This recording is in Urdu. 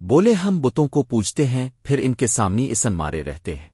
بولے ہم بتوں کو پوجتے ہیں پھر ان کے سامنے اسن مارے رہتے ہیں۔